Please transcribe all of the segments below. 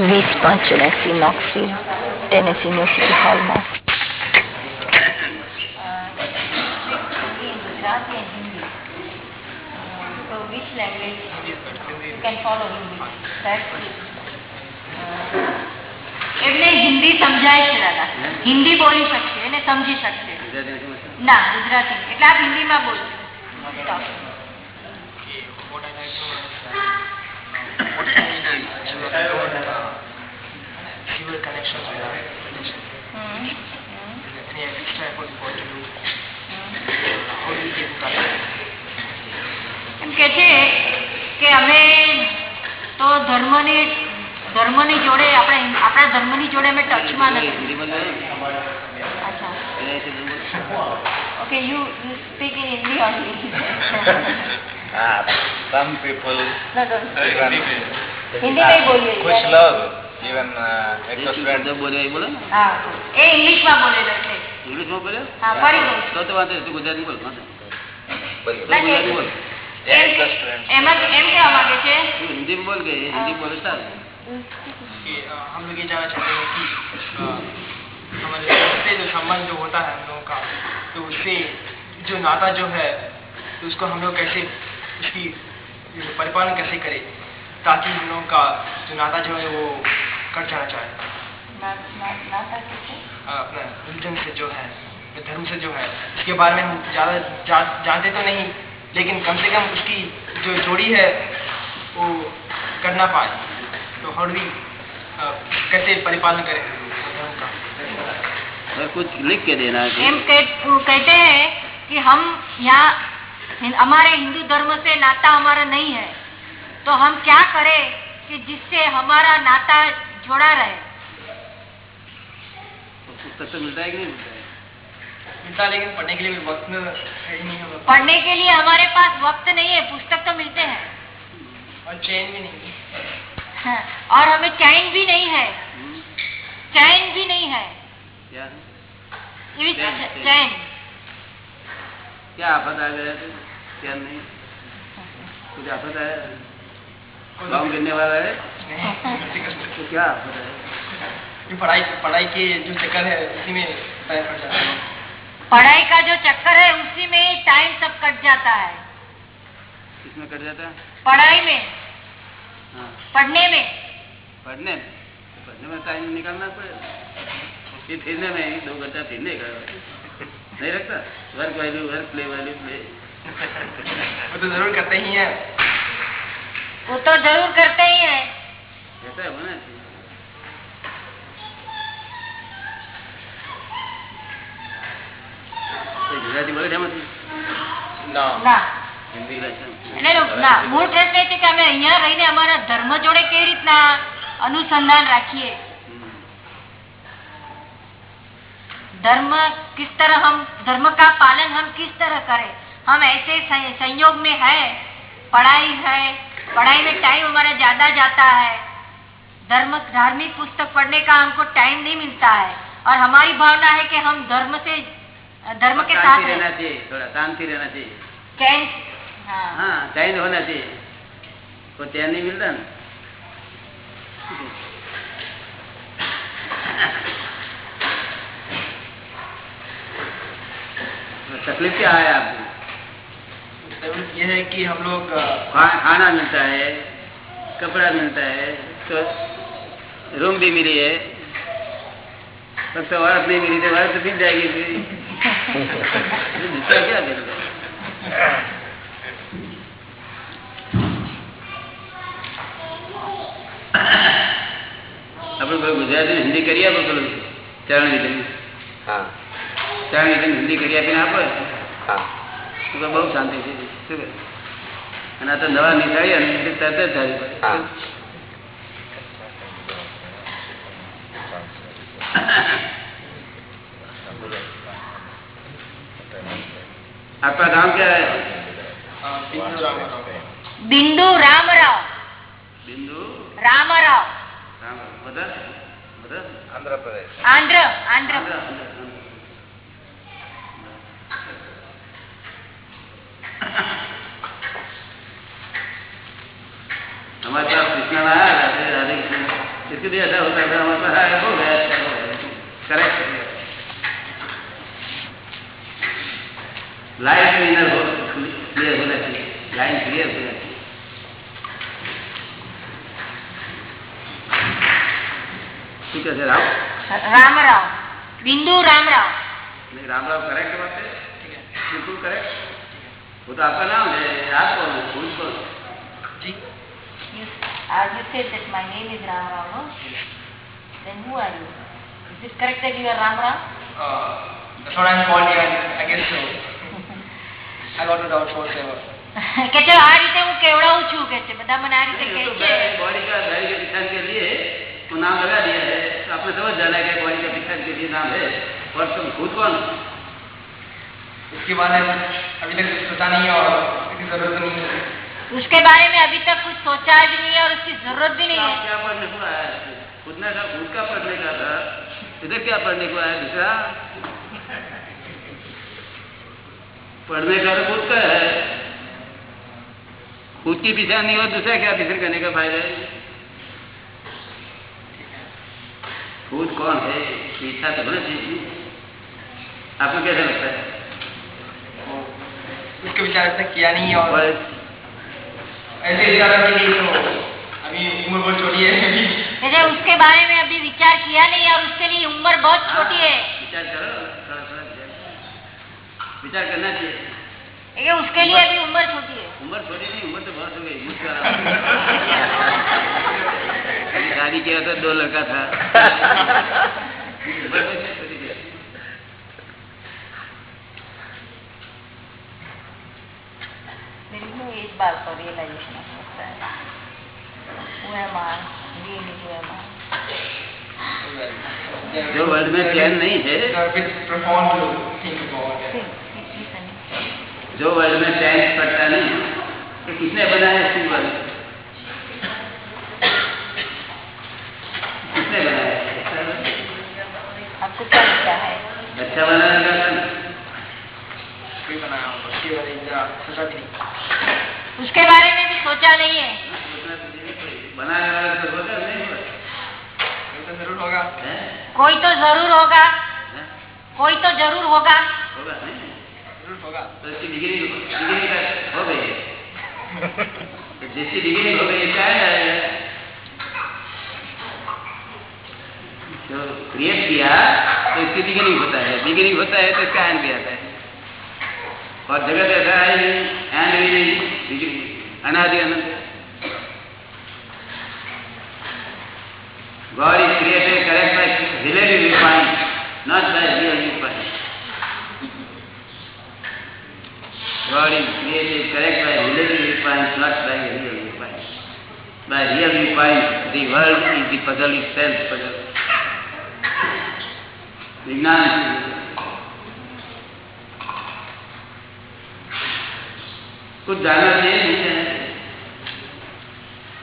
વીસ પાંચ ચોરાસી Knoxville Tennessee university હોલમાં એમને હિન્દી સમજાય છે દાદા હિન્દી બોલી શકશે એને સમજી શકશે ના ગુજરાતી એટલે આપ હિન્દીમાં બોલો fewer કે છે કે અમે તો ધર્મની ધર્મની જોડે આપણે આપણા ધર્મની જોડે અમે ટચમાં નથી. Okay you you speak in Hindi only હા સમ પીપલ હિન્દી નહીં બોલીએ. કુછ લોગ ઇવન એક તો સ્ટુડન્ટ બોલે બોલે હા. એ ઇંગ્લિશમાં બોલેલો છે ઇંગ્લિશમાં બોલે હા ફરી બોલ. તો તો વાંધો ગુજરાતી બોલ વાંધો ગુજરાતી બોલ. हम लोग ये जानना चाहते हैं कि हमारे से जो संबंध जो होता है हम लोगों का तो उससे जो नाता जो है तो उसको हम लोग कैसे उसकी परिपालन कैसे करें ताकि हम लोगों का जो नाता जो है वो कट जाना चाहे अपना रिलीजन से जो है धर्म से जो है उसके बारे में हम ज़्यादा जानते तो नहीं लेकिन कम से कम उसकी जो जोड़ी है वो करना पाए। तो हाउ डू कैसे परिपालन करें? और कुछ लिख के देना है। वो कहते हैं कि हम यहाँ हमारे हिंदू धर्म से नाता हमारा नहीं है। तो हम क्या करें कि जिससे हमारा नाता जोड़ा रहे? तो मिलता है कि नहीं मिलता है? मिलता लेकिन पढ़ने के लिए भी वक्त है ही नहीं हम लोग पढ़ने के लिए हमारे पास वक्त नहीं है पुस्तक तो मिलते हैं। और चैन भी नहीं हाँ, और हमें चैन भी नहीं है। चैन भी नहीं है। क्या? है? ये चैन, क्या आफत आ गया क्या नहीं? कुछ आफत है गाँव गिरने वाला है? तो क्या आफत है? पढ़ाई पढ़ाई के जो चक्कर है उसी में टाइम कट जाता है। पढ़ाई का जो चक्कर है उसी में ही टाइम सब कट जाता है। किसमें कट जाता है? पढ़ाई में। हाँ। पढ़ने में। पढ़ने में? तो पढ़ने में टाइम निकालना पड़ेगा। फिरने में ही दो घंटा फिरने का नहीं रखता? Work value work play value play वो तो ज़रूर करते ही है। वो तो ज़रूर करते ही है। ऐसा होना चाहिए ગુજરાતી બોલે છે એમાંથી No. ના હિન્દી ભાષા એટલે ના મૂળ પ્રશ્ન એ છે કે અમે અહીંયા રહીને અમારા ધર્મ જોડે કેવી રીતના अनुसंधान રાખીએ हम्म, धर्म किस तरह हम धर्म का पालन हम किस तरह करें हम ऐसे सं- संयोग में है पढ़ाई है पढ़ाई में टाइम हमारा ज्यादा जाता है धर्म धार्मिक पुस्तक पढ़ने का हमको टाइम नहीं मिलता है और हमारी भावना है कि हम धर्म से धर्म के साथ रहना चाहिए थोड़ा शांति रहना चाहिए। चैन हाँ। हाँ चैन होना चाहिए। को चैन नहीं मिलता ना? तो तकलीफ़ क्या है आपको? ज़रूर ये है कि हम लोग खा- खाना मिलता है कपड़ा मिलता है तो रूम भी मिली है। फक्त औरत नहीं मिली तो औरत तो मिल जाएगी આપડે ગુજરાતી હિન્દી કરી આપો પેલું ચરણ વિધન ચરણ વિધન હિન્દી કરી આપીને આપો. તો બઉ શાંતિ છે શું અને આ તો નવા નિશાળી અને તરત જ થાય પડે. હા आपका नाम क्या है अ, बिंदु रामाराव बिंदु रामराव बिंदु रामराव राम मदर मदर આંધ્ર પ્રદેશ आंध्र आंध्र हमारे पास कृष्ण आया राधे राधे कृष्ण इसके लिए ऐसा होता था हमारे पास हाँ, हो गया करेक्ट लाइन क्लीनर हो क्लियर होना चाहिए लाइन क्लियर होना चाहिए ठीक है आप राम राव बिंदु राम राव नहीं राम राव करेक्ट बात है बिल्कुल करेक्ट वो तो आपका नाम है आप कौन है खुद कौन जी as you said that my name is Ram Rao, no? Yes. Then who are you? Is it correct that you are Ram Rao? uh, that's what I'm called here I guess so I got it out for seven કે છે આ રીતે હું કેવડાવું છું કે છે બધા મને આ રીતે કહે છે बॉडी का गाड़ी के पिछाड़ के लिए वो नाम लगा दिया है तो आपने समझ जाना है कि बॉडी का पिछाड़ के लिए नाम है और तुम खुद कौन इसके बारे में अभी तक सोचा नहीं है और इसकी जरूरत नहीं है उसके बारे में अभी तक कुछ सोचा भी नहीं है और उसकी जरूरत भी नहीं आप है क्या पढ़ने को आया है खुद ने कहा खुद का पढ़ने का था इधर क्या पढ़ने को आया दूसरा पढ़ने का तो खुद का है। खुद की पीछा नहीं हो दूसरा क्या पीछे करने का फ़ायदा है? खुद कौन है? इच्छा तो होना चाहिए। आपको कैसा लगता है? उसके विचार तक किया नहीं है और ऐसे विचार के लिए तो अभी उम्र बहुत छोटी है। છે उसके बारे में अभी विचार किया नहीं और उसके लिए उम्र बहुत छोटी है। विचार करो। विचार करना चाहिए। ये उसके लिए अभी उम्र छोटी है। उम्र छोटी नहीं उम्र तो बहुत हो गई मुझको तो शादी किया था दो लड़का था। तो एक बात और रियलाइजेशन होता है। वो है मान रियली वो है मान जो वर्ल्ड में चैन नहीं है। जो वर्ल्ड में चैन पड़ता नहीं तो किसने बनाया इसी वर्ल्ड किसने बनाया आपको क्या लगता है अच्छा बनाने का काम कोई बनाया होगा उसके बारे में जरा सोचा भी नहीं उसके बारे में भी सोचा नहीं है बनाने वाला तो होगा नहीं होगा ये तो ज़रूर होगा हैं? कोई तो ज़रूर होगा हैं? कोई तो ज़रूर होगा होगा नहीं ज़रूर होगा तो इसकी डिग्री डिग्री का हो गई है तो जिसकी डिग्री हो गई है, क्या है जो क्रिएट किया तो इसकी डिग्री होता है डिग्री होता है तो इसका एंड भी आता है और जगत ऐसा है एंड भी नहीं डिग्री अनादि अनंत God is created correct by relative viewpoint, not by real viewpoint. God is created correct by relative viewpoint, not by real viewpoint. By real viewpoint, the world is the puzzle itself, puzzle. विज्ञान कुछ जाना चाहिए नहीं जाना चाहिए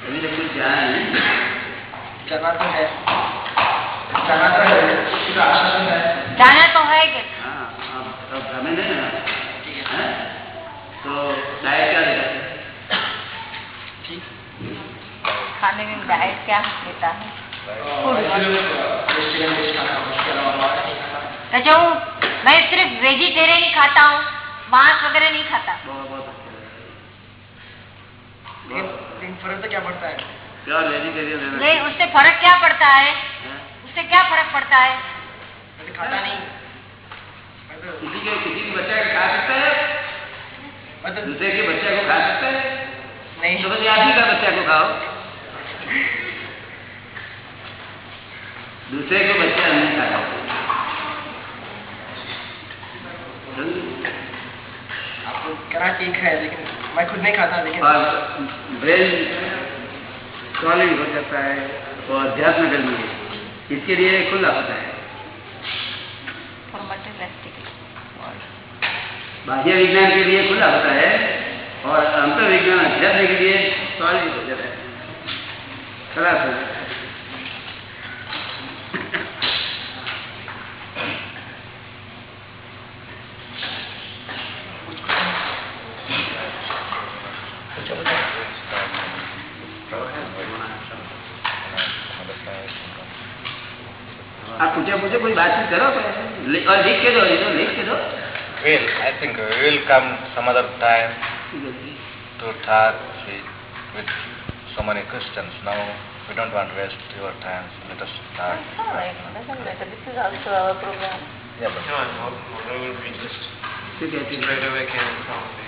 अभी तक कुछ जाना नहीं जाना तो है जाना तो है इसकी तो आशा तो है जाना तो है कि हाँ अब अब हमें नहीं ना हैं? तो डाइट क्या देगा खाने में डाइट क्या लेता है? अच्छा मैं सिर्फ़ वेजिटेरियन ही खाता हूँ, मांस वगैरह नहीं खाता। फ़र्क क्या पड़ता है उससे फ़र्क क्या पड़ता है? उससे क्या फ़र्क पड़ता है? खाता नहीं किसी के, किसी बच्चा खा सकता है। मतलब दूसरे के बच्चे को खा सकता है। नहीं। तो बस आप का बच्चा को खाओ। दूसरे को बच्चा नहीं खाना? आपको कहना ठीक लेकिन मैं खुद नहीं खाता लेकिन ब्रेन सॉलिड हो जाता है और अध्यात्म के लिए इसके लिए खुला होता है। बाह्य विज्ञान के लिए खुला होता है। और अंत विज्ञान अध्यात्म के लिए सॉलिड हो खराब हो आप पूछे पूछे कोई बातचीत करो लिख के दो लिख के दो। We'll, I think will to talk with, with so many questions. Now we don't want to waste your time. Let us start. That's all right. Doesn't matter. This is also our program. Yeah, but no, no, whatever we just to get it right away can probably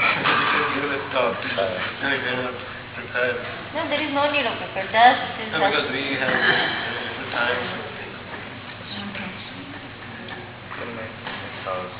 because you have talked you're prepared. No, there is no need of prepare. Just no, because we have the time. Okay. Good night.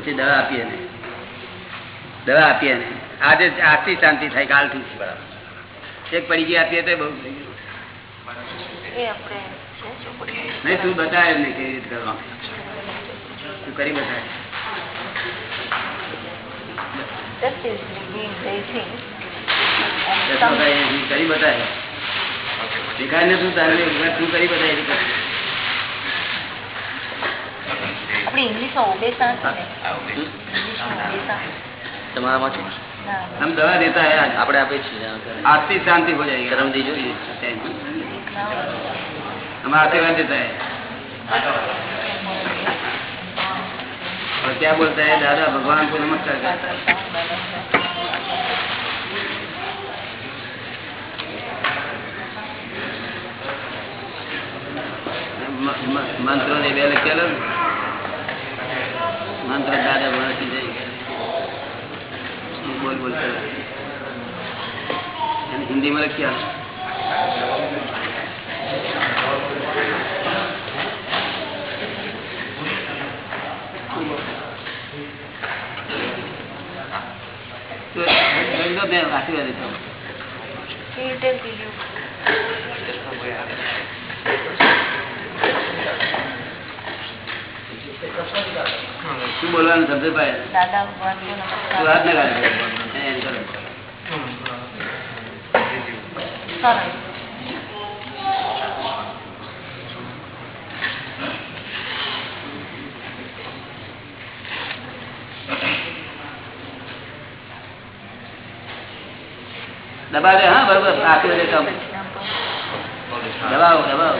પછી દવા આપીએ ને. દવા આપીએ ને. આજે આજથી શાંતિ થાય કાલથી એક પડી ગઈ આપીએ તો બહુ થઈ ગયું. નહીં તું બતાવે ને કેવી રીતે કરવા. તું કરી બતાવે. કરી બતાવે. દેખાય ને તું તારે તું કરી બતાવે એટલે કર. આપણે ઇંગ્લિશમાં ઓબેસા છે ને I'll be. ઇંગ્લિશમાં ઓબેસા તમારામાં છે ના हम दवा देता है आज આપણે આપીએ છીએ જાણકારી. आज से शांति हो जाएगी કરમદી જોઈએ हम आशीर्वाद देता है और क्या बोलता है दादा भगवान को नमस्कार करता है म- म- मंत्रों ने બે લખેલો ને? મંત્ર દાદા ભણતી જાય બોલ બોલ કરે એને હિન્દીમાં લખ્યા તો જોઈ લો મેં આશીર્વાદ દેતો શું બોલવાનું શબ્દ પાય દાદા ભગવાન કો તું હાથ નમસ્કાર ના કાઢ એને કરો સરસ દબા દે હા બરોબર આશીર્વાદ દેતો દબાવો દબાવો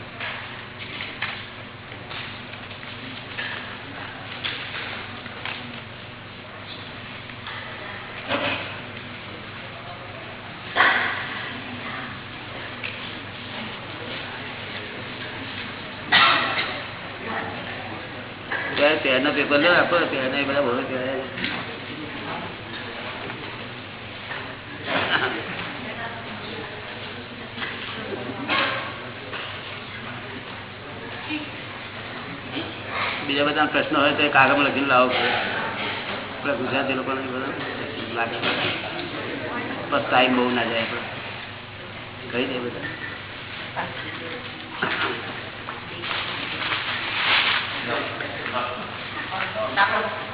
પેપર પેન બધા બોલો બીજા બધા પ્રશ્નો હોય તો કાગળમાં લખીને લાવો. આપણા ગુજરાતી લોકોને બધા લાગે. ટાઈમ બહુ ના જાય. કહી દે બધા. dá para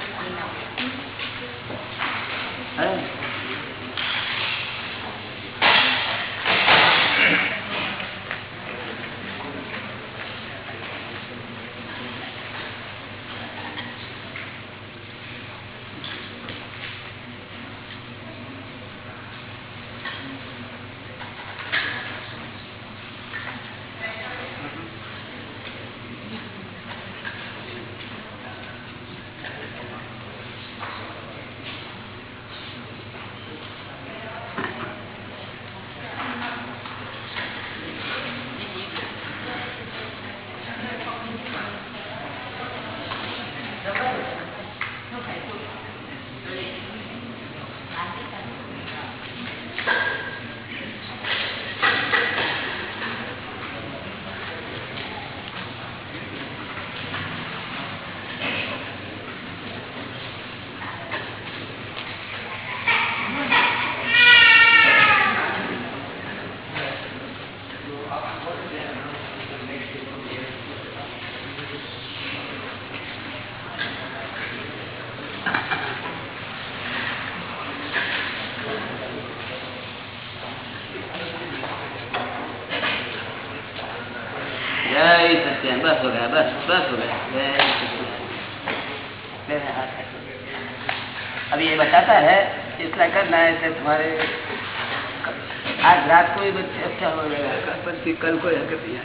जय ये बताता है इतना करना है तो तुम्हारे आज रात को बच्चे अच्छा हो जाएगा कल कोई हरकत नहीं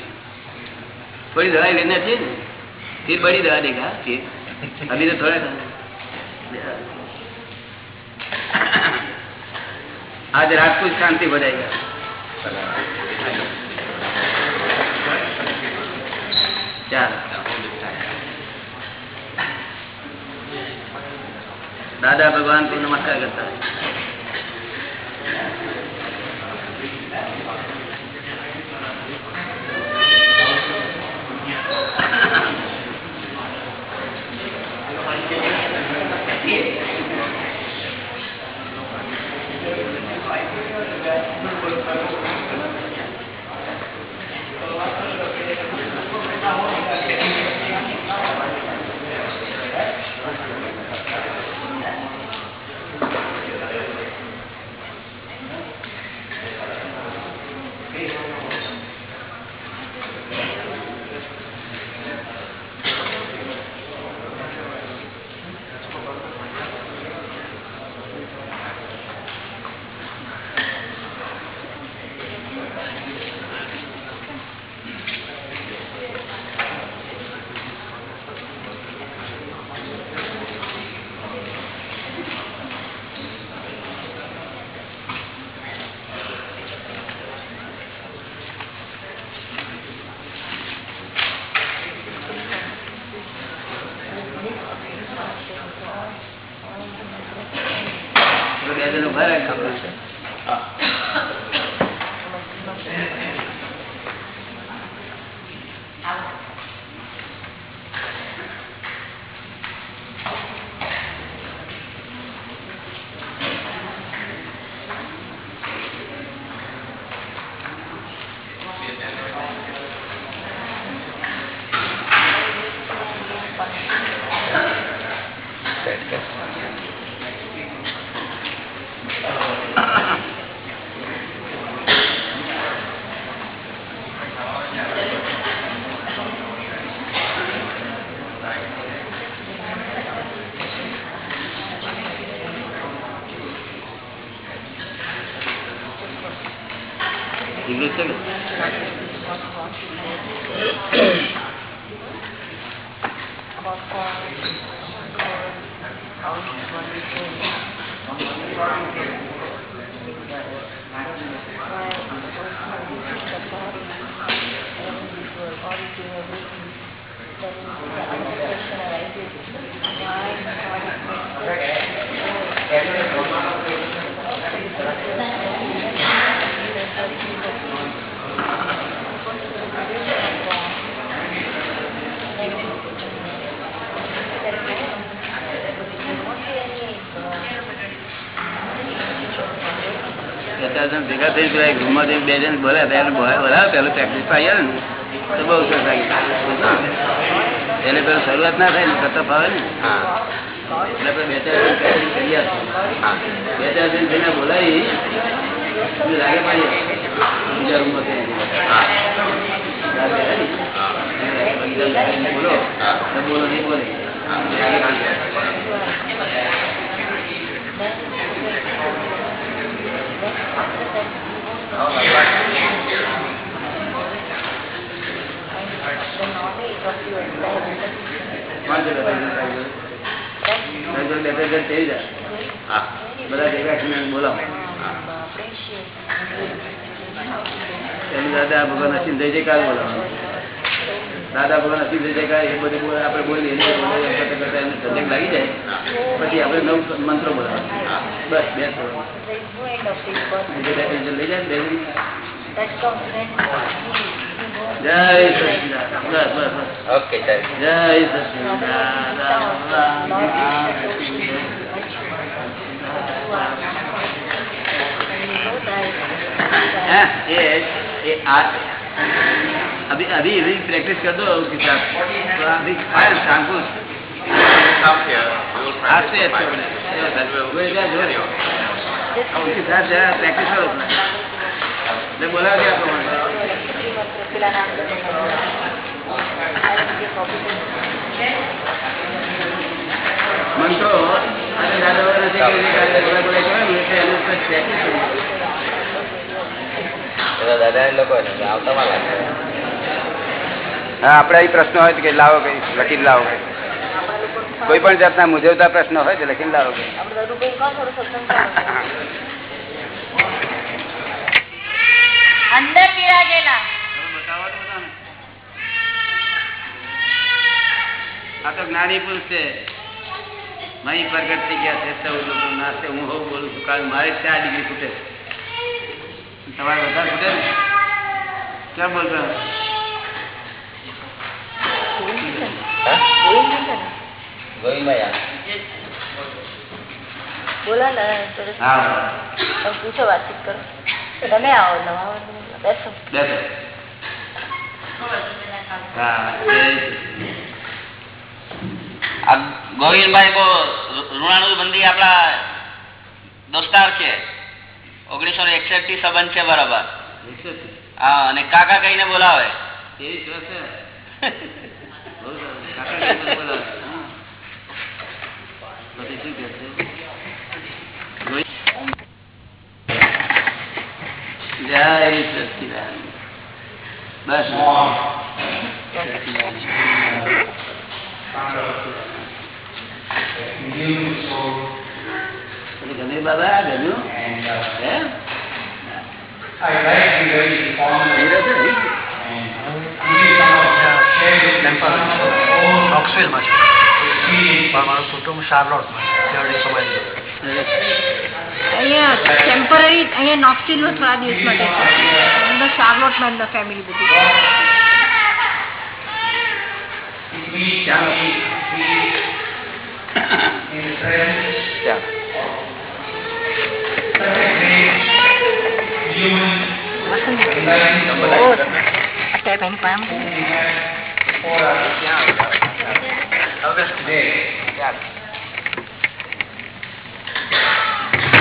थोड़ी दवाई लेना चाहिए फिर बड़ी दवा देगा, फिर। अभी तो थोड़ा आज रात को शांति हो ચાર. દાદા ભગવાન કો નમસ્કાર કરતા. ભેગા થઈ ગયા રૂમમાં જઈને બે જણ બોલ્યા હતા એને બોલાવે બોલાવે પેલું પ્રેક્ટિસ આવે ને તો બહુ સરસ એને પેલું શરૂઆત ના થાય ને કરતા ફાવે ને એટલે બે ચાર જણ પ્રેક્ટિસ કરી બે ચાર જણ જઈને બોલાવી લાગે બીજા રૂમમાં બોલો બોલો નહીં બોલે લાગે પાડીએ. પાંચ જણ બેઠા જણ ત્રણ જણ બે ત્રણ જણ થઈ જાય બધા ભેગા થઈને બોલાવો દાદા ભગવાન અસીમ જય જયકાર બોલાવવાનું દાદા ભગવાન અસીમ જય જયકાર એ બધું આપણે બોલીએ કરતા લાગી જાય પછી આપણે નવ મંત્રો બોલાવવાના બસ બે of his person. That confidence Okay, sir. Yeah, yes, yeah. अभी अभी अभी प्रैक्टिस कर दो किताब तो अभी फाइन शांकुश हाथ से अच्छा बने પ્રેક્ટિસ કરો બોલાવ્યા મંત્રો અને દાદા લોકો આવતા આપડે પ્રશ્ન હોય તો કે લાવો કઈ લખી લાવો. કઈ કોઈ પણ જાતના મૂંઝવતા પ્રશ્ન હોય તો લખીને લાવો. કઈ આપણે દરુભાઈ કોણ થોડું સત્સંગ ચાલુ અંદર બિરાજેલા. આ તો જ્ઞાની પુરુષ છે. મહી પ્રગટ થઈ ગયા છે સૌ લોકો નાસ્તે. હું હોઉં બોલું છું. કારણ મારે ચાર ડિગ્રી છે. તમારે વધારે ફૂટે ને? ક્યાં બોલતા? બોલો ને પૂછો વાતચીત કરો. તમે આવો નવા બેસો. બેસો. હા એ- આ ગોવિંદભાઈ બહુ ઋણાનુ બંદી આપણા દોસ્તાર છે. ઓગણીસો ને એકસઠથી સંબંધ છે બરાબર. હા અને કાકા કહીને બોલાવે એવી શ્વાસ છે બહુ સરસ. કાકા કઈ પણ બોલાવે. હા. પછી શું કહે છે? જય સચિદાનંદ. બસ ગમ્યું બાબા ગમ્યું હે? હીરો છે મારું કુટુંબ શાર્લોટમાં શેરડી સમાજ અહીંયા ટેમ્પરરી અહીંયા નોક્સિલમાં થોડા દિવસ માટે છે અંદર શાર્લોટમાં પાસે Today,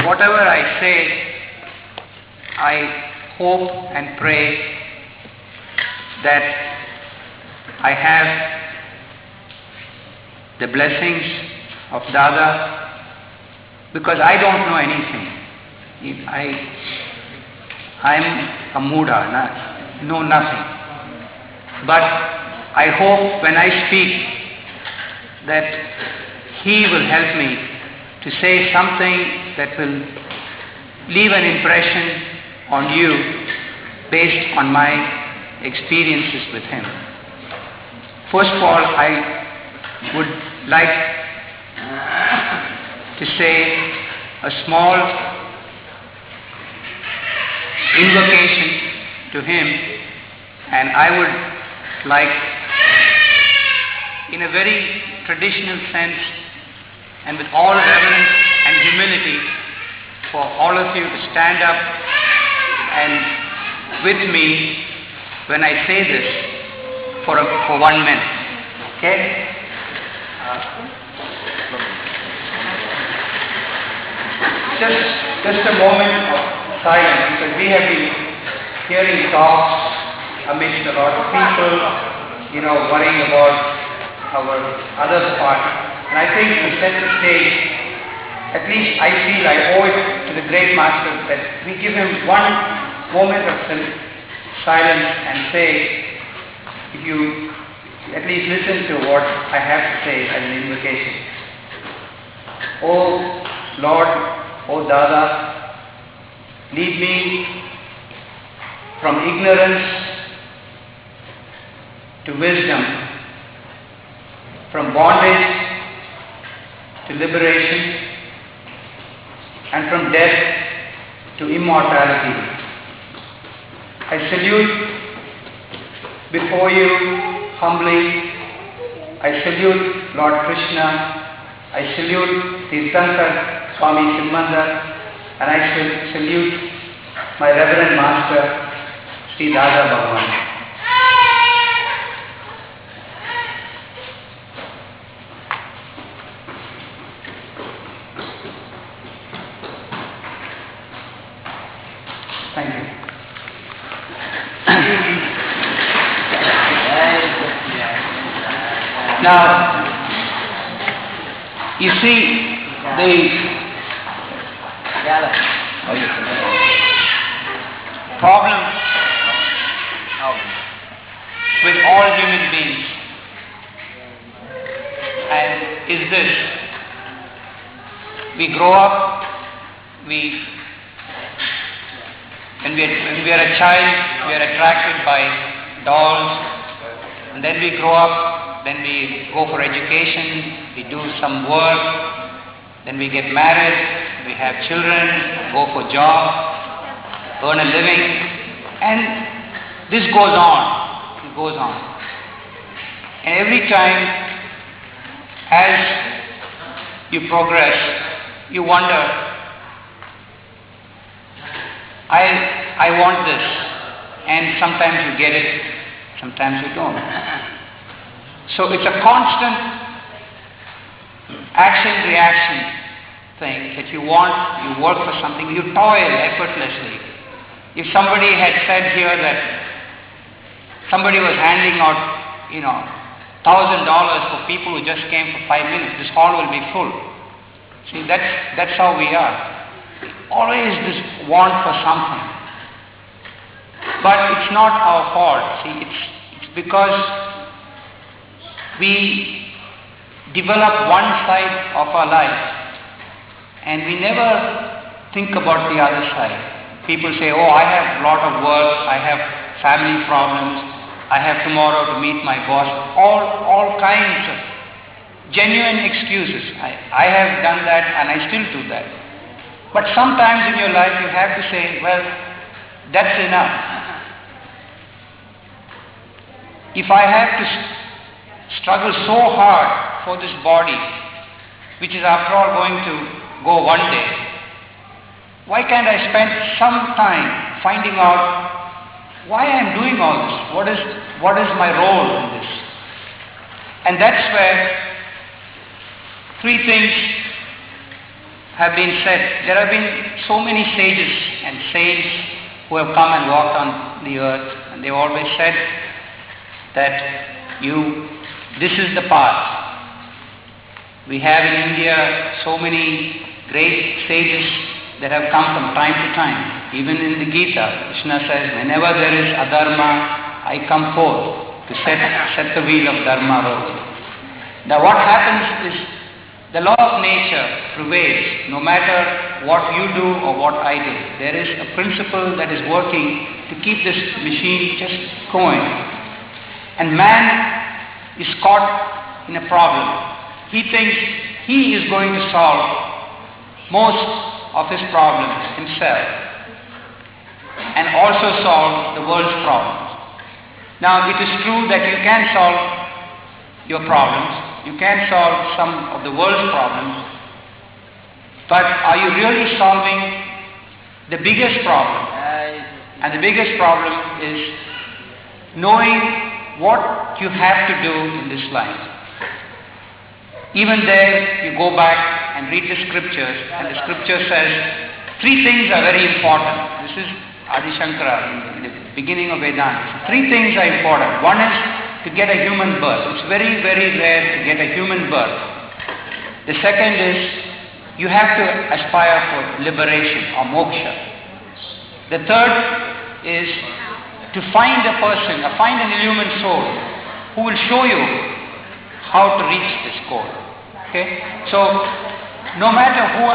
whatever I say, I hope and pray that I have the blessings of Dada because I don't know anything. I, I'm a Muda, no- know nothing. But I hope when I speak that he will help me to say something that will leave an impression on you based on my experiences with him. First of all, I would like uh, to say a small invocation to him and I would like in a very traditional sense and with all reverence and humility for all of you to stand up and with me when I say this for, a, for one minute. Okay? Uh, just, just a moment of silence because we have been hearing talks amidst a lot of people, you know, worrying about our other part. And I think to set the stage, at least I feel I owe it to the great master that we give him one moment of silence and say, if you at least listen to what I have to say as an invocation. Oh Lord, oh Dada, lead me from ignorance to wisdom, from bondage to liberation, and from death to immortality. I salute before you humbly. I salute Lord Krishna. I salute Tirthankar Swami Simandhar and I salute my Reverend Master Sri Dada Bhagavan. You see, the problem with all human beings and is this. We grow up, we when we, are, when we are a child, we are attracted by dolls, and then we grow up, then we go for education, we do some work, then we get married, we have children, go for job, earn a living, and this goes on, it goes on. And every time as you progress, you wonder, I, I want this, and sometimes you get it, sometimes you don't. So it's a constant action-reaction thing that you want, you work for something, you toil effortlessly. If somebody had said here that somebody was handing out, you know, thousand dollars for people who just came for five minutes, this hall will be full. See, that's, that's how we are. Always this want for something. But it's not our fault. See, it's, it's because we develop one side of our life and we never think about the other side. People say, oh, I have a lot of work, I have family problems, I have tomorrow to meet my boss, all, all kinds of genuine excuses. I, I have done that and I still do that. But sometimes in your life you have to say, well, that's enough. If I have to struggle so hard for this body, which is after all going to go one day, why can't I spend some time finding out why I am doing all this? What is, what is my role in this? And that's where three things have been said. There have been so many sages and saints who have come and walked on the earth, and they've always said that you, this is the path. We have in India so many great sages that have come from time to time. Even in the Gita, Krishna says, whenever there is adharma, I come forth to set, set the wheel of dharma rolling. Now what happens is the law of nature prevails no matter what you do or what I do. There is a principle that is working to keep this machine just going. And man is caught in a problem. He thinks he is going to solve most of his problems himself and also solve the world's problems. Now it is true that you can solve your problems, you can solve some of the world's problems, but are you really solving the biggest problem? And the biggest problem is knowing what you have to do in this life. Even there, you go back and read the scriptures, and the scripture says three things are very important. This is Adi Shankara in the beginning of Vedanta. Three things are important. One is to get a human birth. It's very, very rare to get a human birth. The second is you have to aspire for liberation or moksha. The third is to find a person, or find an illumined soul who will show you how to reach this goal. Okay? So, no matter who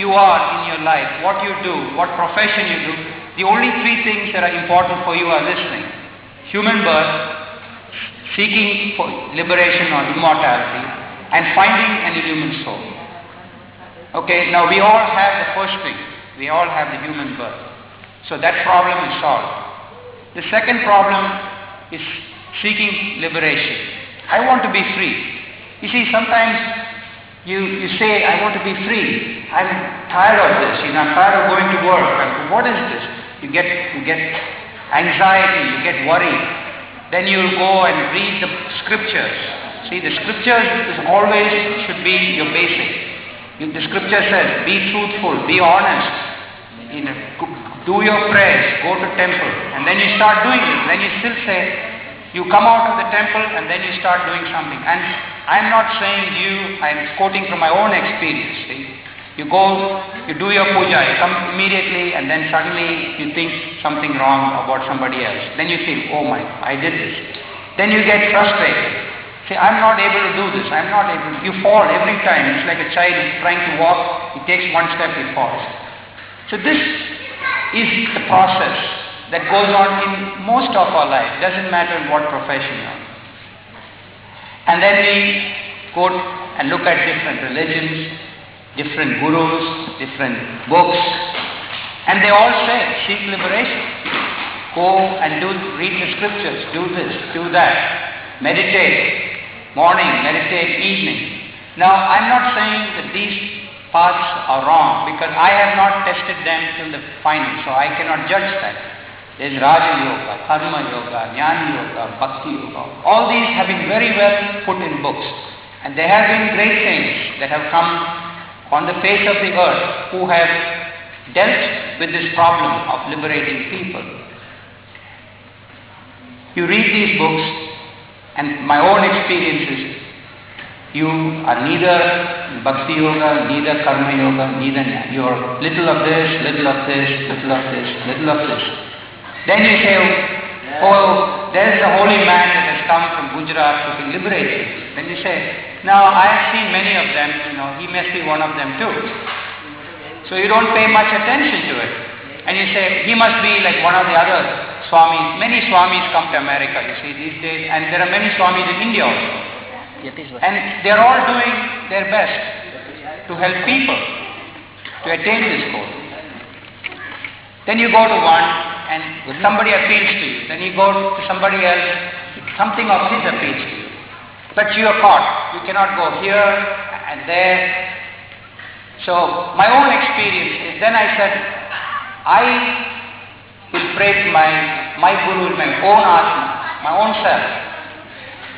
you are in your life, what you do, what profession you do, the only three things that are important for you are listening. Human birth, seeking for liberation or immortality, and finding an illumined soul. Okay, now we all have the first thing. We all have the human birth. So that problem is solved. The second problem is seeking liberation. I want to be free. You see, sometimes you, you say, I want to be free. I'm tired of this. You know, I'm tired of going to work. What is this? You get, you get anxiety, you get worried. Then you go and read the scriptures. See, the scriptures is always should be your basic. The scripture says, be truthful, be honest. You know, do your prayers, go to temple. And then you start doing it. Then you still say, You come out of the temple and then you start doing something. And I'm not saying you, I'm quoting from my own experience. See? You go, you do your puja, you come immediately and then suddenly you think something wrong about somebody else. Then you feel, oh my, I did this. Then you get frustrated. Say, I'm not able to do this, I'm not able, you fall every time. It's like a child trying to walk, he takes one step, he falls. So this is the process that goes on in most of our life, doesn't matter what profession you are. And then we go and look at different religions, different gurus, different books, and they all say, seek liberation. Go and do, read the scriptures, do this, do that, meditate, morning, meditate, evening. Now, I'm not saying that these paths are wrong because I have not tested them till the final, so I cannot judge that. There's Raja Yoga, Karma Yoga, Jnana Yoga, Bhakti Yoga. All these have been very well put in books. And there have been great saints that have come on the face of the earth who have dealt with this problem of liberating people. You read these books and my own experiences, you are neither Bhakti Yoga, neither Karma Yoga, neither Jnana. You are little of this, little of this, little of this, little of this. Then you say, oh, there is a holy man that has come from Gujarat can liberate you. Then you say, now I have seen many of them, you know, he must be one of them too. So you don't pay much attention to it. And you say, he must be like one of the other Swamis. Many Swamis come to America, you see, these days, and there are many Swamis in India also. And they're all doing their best to help people to attain this goal. Then you go to one and somebody appeals to you. Then you go to somebody else, something of his appeals to you. But you are caught. You cannot go here and there. So my own experience is then I said, I will my, my guru, my own atma, my own self.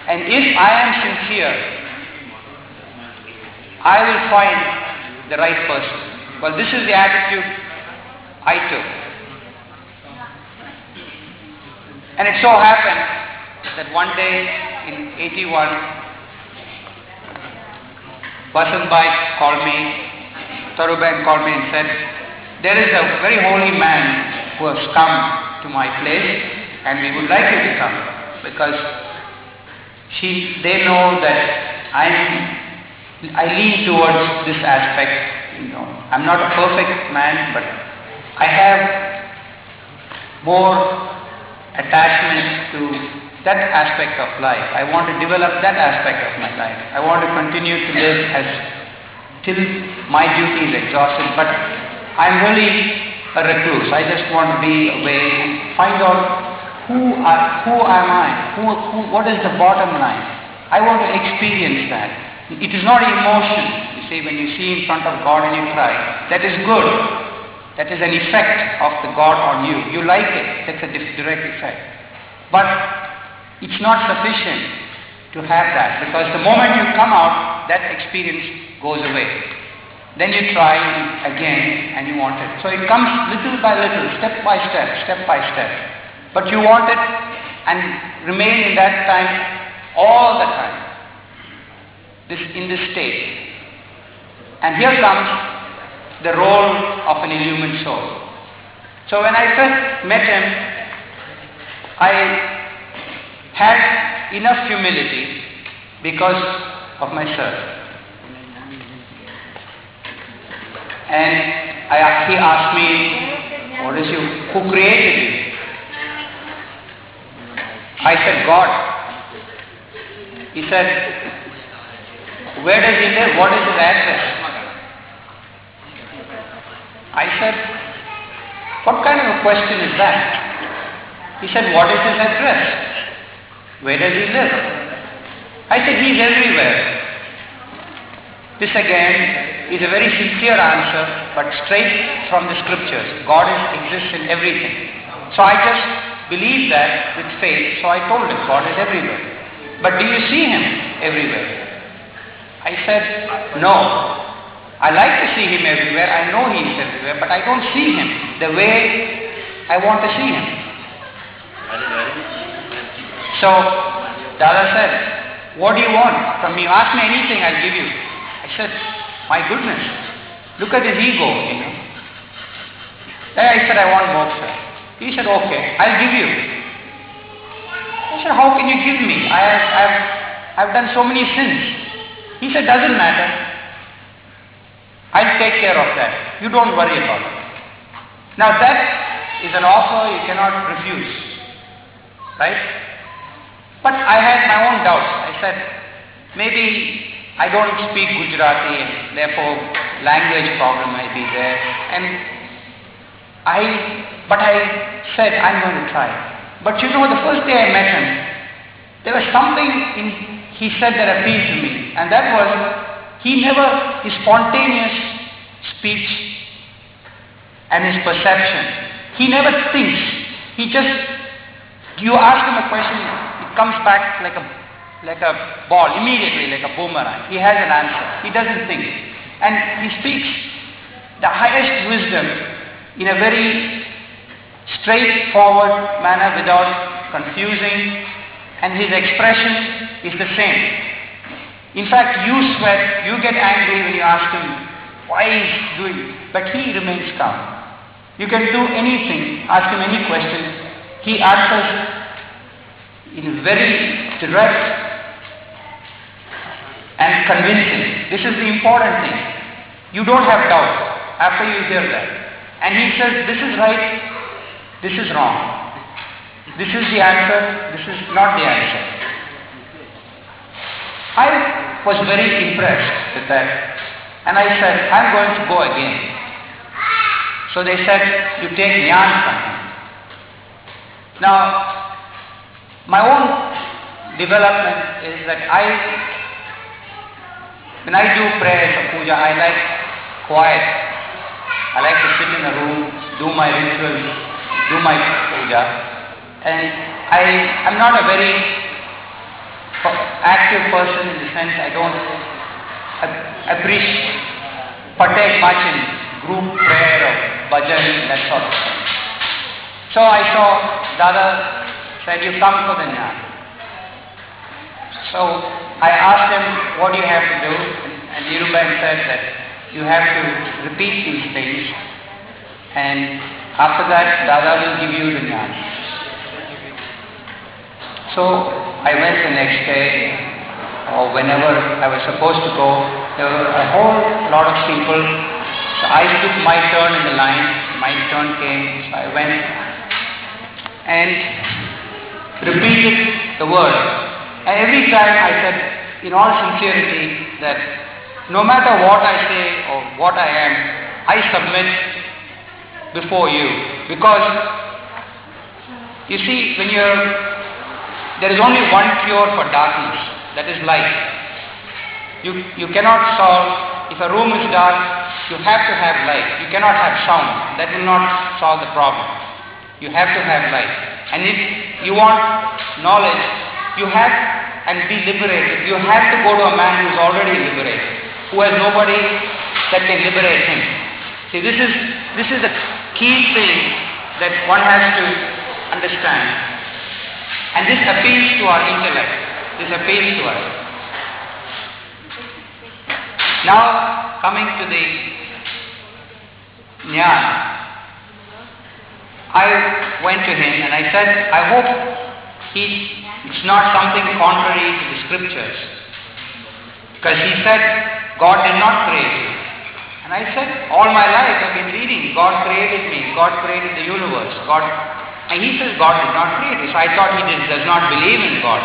And if I am sincere, I will find the right person. Well, this is the attitude I took. And it so happened that one day in 81, Basanbai called me, Taruban called me and said, there is a very holy man who has come to my place and we would like you to come because she, they know that I'm, I lean towards this aspect, you know. I'm not a perfect man, but I have more attachment to that aspect of life. I want to develop that aspect of my life. I want to continue to live as till my duty is exhausted, but I'm really a recluse. I just want to be away find out who, I, who am I? Who, who, what is the bottom line? I want to experience that. It is not emotion. You see, when you see in front of God and you cry, that is good. That is an effect of the God on you. You like it. That's a direct effect. But it's not sufficient to have that because the moment you come out, that experience goes away. Then you try again and you want it. So it comes little by little, step by step, step by step. But you want it and remain in that time all the time. This in this state. And here comes the role of an illumined soul. So when I first met him, I had enough humility because of myself. And I, he asked me, what is you, who created you? I said, God. He said, where does he live? What is his address? I said, what kind of a question is that? He said, what is his address? Where does he live? I said, he's everywhere. This again is a very sincere answer, but straight from the scriptures. God is, exists in everything. So I just believed that with faith, so I told him, God is everywhere. But do you see him everywhere? I said, no. I like to see him everywhere. I know he is everywhere, but I don't see him the way I want to see him. So Dada said, what do you want from me? Ask me anything, I'll give you. I said, my goodness, look at his ego, you know. Then I said, I want moksha. He said, okay, I'll give you. I said, how can you give me? I have, I've, I've done so many sins. He said, doesn't matter. I'll take care of that. You don't worry about it. Now that is an offer you cannot refuse. Right? But I had my own doubts. I said, maybe I don't speak Gujarati and therefore language problem might be there. And I, but I said, I'm going to try. But you know, the first day I met him, there was something in, he said that appealed to me. And that was, he never, his spontaneous speech and his perception, he never thinks. He just, you ask him a question, it comes back like a, like a ball, immediately like a boomerang. He has an answer. He doesn't think. And he speaks the highest wisdom in a very straightforward manner without confusing and his expression is the same. In fact, you sweat, you get angry when you ask him why he's doing, but he remains calm. You can do anything, ask him any question, he answers in very direct and convincing. This is the important thing. You don't have doubt after you hear that. And he says, this is right, this is wrong. This is the answer, this is not the answer. I was very impressed with that. And I said, I'm going to go again. So they said, you take Nyan from him. Now, my own development is that I, when I do prayers or puja, I like quiet. I like to sit in a room, do my rituals, do my puja. And I am not a very active person in the sense I don't appreciate, partake much in group prayer or bhajan, that sort of thing. So I saw Dada said, you come for the jnana. So I asked him, what do you have to do? And Nirubai said that you have to repeat these things and after that Dada will give you the jnana. So I went the next day or whenever I was supposed to go, there were a whole lot of people. So I took my turn in the line, my turn came, so I went and repeated the word. And every time I said, in all sincerity, that no matter what I say or what I am, I submit before you. Because, you see, when you're, there is only one cure for darkness, that is light. You, you cannot solve, if a room is dark, you have to have light. You cannot have sound. That will not solve the problem. You have to have light. And if you want knowledge, you have and be liberated. You have to go to a man who is already liberated, who has nobody that can liberate him. See, this is this is the key thing that one has to understand. And this appeals to our intellect. This appeals to us. Now, coming to the jnana. I went to him and I said, I hope he, it's not something contrary to the scriptures. Because he said, God did not create you. And I said, all my life I've been reading, God created me, God created the universe, God, and he says God did not create you. So I thought he did, does not believe in God.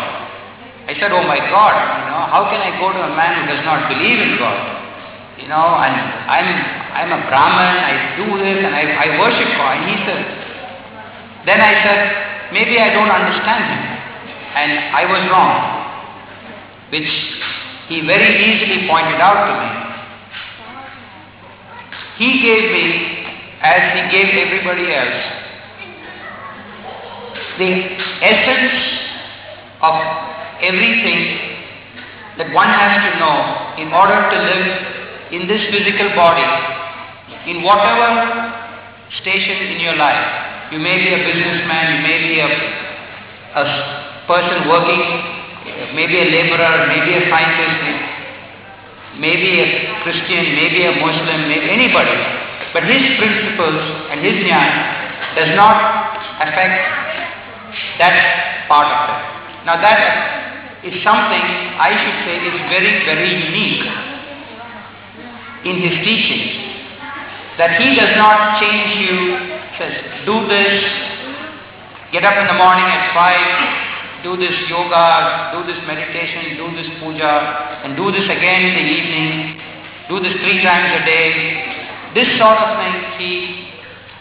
I said, oh my God, you know, how can I go to a man who does not believe in God? You know, and I'm, I'm a Brahman, I do this and I, I worship God. And he said, then I said, maybe I don't understand him. And I was wrong, which he very easily pointed out to me. He gave me, as he gave everybody else, the essence of everything that one has to know in order to live in this physical body, in whatever station in your life. You may be a businessman, you may be a, a person working, maybe a laborer, maybe a scientist, maybe a Christian, maybe a Muslim, maybe anybody. But his principles and his jnana does not affect that part of it. Now that is something I should say is very, very unique in his teachings. That he does not change you, says, do this, get up in the morning at 5, do this yoga, do this meditation, do this puja, and do this again in the evening, do this three times a day. This sort of thing he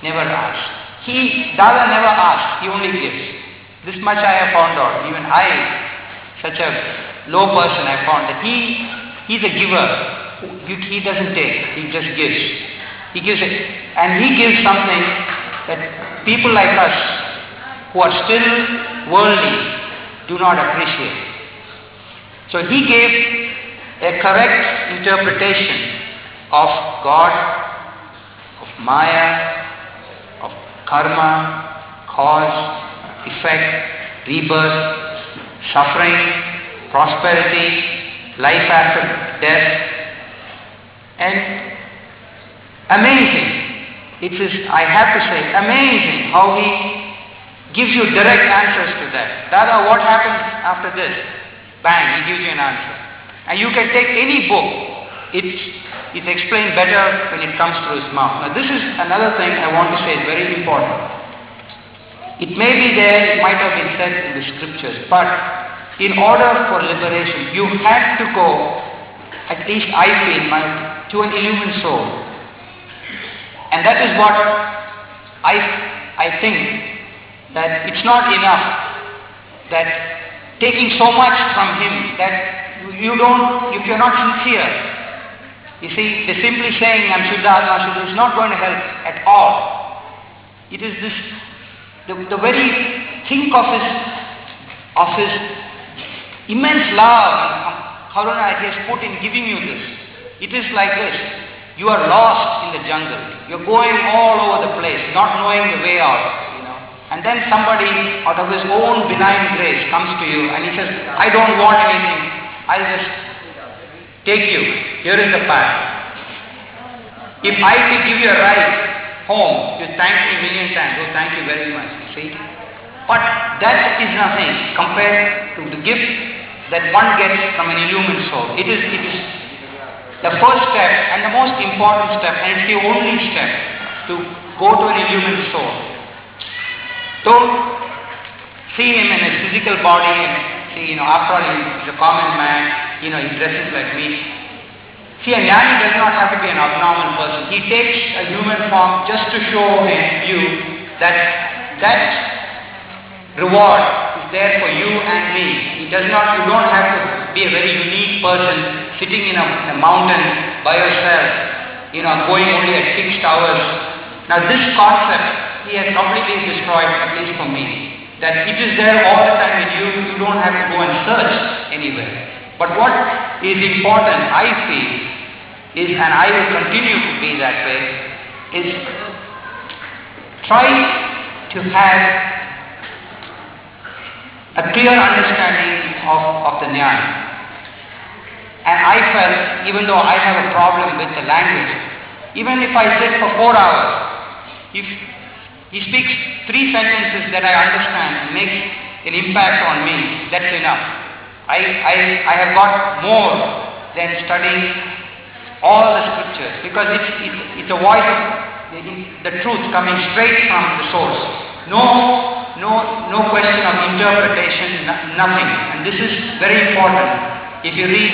never asked. He, Dada never asked, he only gives. This much I have found out. Even I, such a low person, I found that he, he's a giver. He doesn't take, he just gives. He gives it. And he gives something that people like us who are still worldly do not appreciate. So he gave a correct interpretation of God, of Maya, of karma, cause, effect, rebirth, suffering, prosperity, life after death, and Amazing. It is, I have to say, amazing how he gives you direct answers to that. Dada, what happens after this? Bang, he gives you an answer. And you can take any book. It's, it's explained better when it comes through his mouth. Now this is another thing I want to say is very important. It may be there, it might have been said in the scriptures, but in order for liberation, you have to go, at least I feel, my, to an illumined soul. And that is what I, I think that it's not enough that taking so much from him that you don't, if you're not sincere, you see, the simply saying I'm Shuddha Atma Shuddha is not going to help at all. It is this, the, the very think of his, of his immense love karuna he has put in giving you this. It is like this. You are lost in the jungle. You're going all over the place, not knowing the way out. You. And then somebody out of his own benign grace comes to you and he says, I don't want anything. I'll just take you. Here is the path. If I could give you a ride home, you thank me a million times. Oh, thank you very much. See? But that is nothing compared to the gift that one gets from an illumined soul. It is, it is the first step and the most important step, and it's the only step to go to an illumined soul. Don't see him in his physical body and see, you know, after all he's a common man, you know, he dresses like me. See, a jnani does not have to be an abnormal person. He takes a human form just to show him, you that that reward is there for you and me. He does not, you don't have to be a very unique person sitting in a, in a mountain by yourself, you know, going only at fixed hours. Now this concept he has completely destroyed, at least for me. That it is there all the time in you, you don't have to go and search anywhere. But what is important, I feel, is, and I will continue to be that way, is try to have a clear understanding of, of the jnana. And I felt, even though I have a problem with the language, even if I sit for four hours, if he speaks three sentences that I understand and makes an impact on me, that's enough. I, I, I have got more than studying all the scriptures because it's, it's, it's a voice of the, truth coming straight from the source. No, no, no question of interpretation, no, nothing. And this is very important. If you read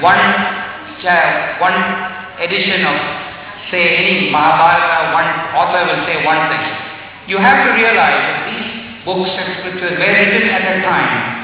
one, one edition of, say, any Mahabharata, one author will say one thing. You have to realize that these books and scriptures were written at a time